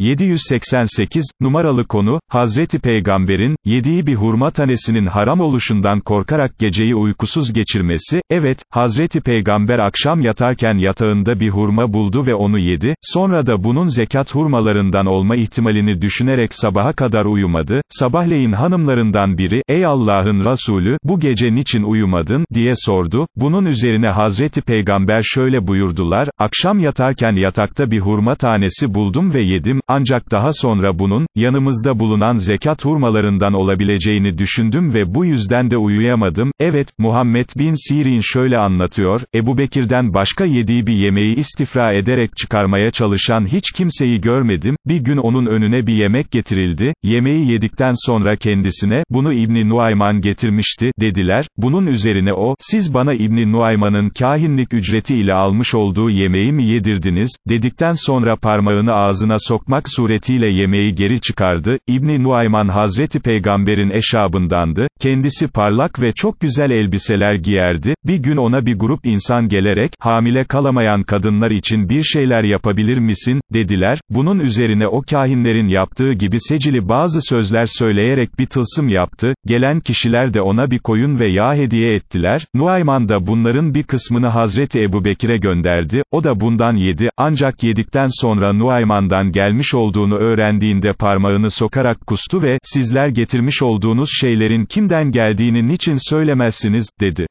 788, numaralı konu, Hazreti Peygamber'in, yediği bir hurma tanesinin haram oluşundan korkarak geceyi uykusuz geçirmesi, evet, Hazreti Peygamber akşam yatarken yatağında bir hurma buldu ve onu yedi, sonra da bunun zekat hurmalarından olma ihtimalini düşünerek sabaha kadar uyumadı, sabahleyin hanımlarından biri, ey Allah'ın Resulü, bu gece niçin uyumadın, diye sordu, bunun üzerine Hazreti Peygamber şöyle buyurdular, akşam yatarken yatakta bir hurma tanesi buldum ve yedim, ancak daha sonra bunun, yanımızda bulunan zekat hurmalarından olabileceğini düşündüm ve bu yüzden de uyuyamadım, evet, Muhammed bin Sirin şöyle anlatıyor, Ebu Bekir'den başka yediği bir yemeği istifra ederek çıkarmaya çalışan hiç kimseyi görmedim, bir gün onun önüne bir yemek getirildi, yemeği yedikten sonra kendisine, bunu İbni Nuayman getirmişti, dediler, bunun üzerine o, siz bana İbni Nuayman'ın kahinlik ücreti ile almış olduğu yemeği mi yedirdiniz, dedikten sonra parmağını ağzına sokmak suretiyle yemeği geri çıkardı, İbni Nuayman Hazreti Peygamber'in eşabındandı, kendisi parlak ve çok güzel elbiseler giyerdi, bir gün ona bir grup insan gelerek, hamile kalamayan kadınlar için bir şeyler yapabilir misin, dediler, bunun üzerine o kahinlerin yaptığı gibi secili bazı sözler söyleyerek bir tılsım yaptı, gelen kişiler de ona bir koyun ve yağ hediye ettiler, Nuayman da bunların bir kısmını Hazreti Ebu Bekir'e gönderdi, o da bundan yedi, ancak yedikten sonra Nuayman'dan gelmiş olduğunu öğrendiğinde parmağını sokarak kustu ve, sizler getirmiş olduğunuz şeylerin kimden geldiğini niçin söylemezsiniz, dedi.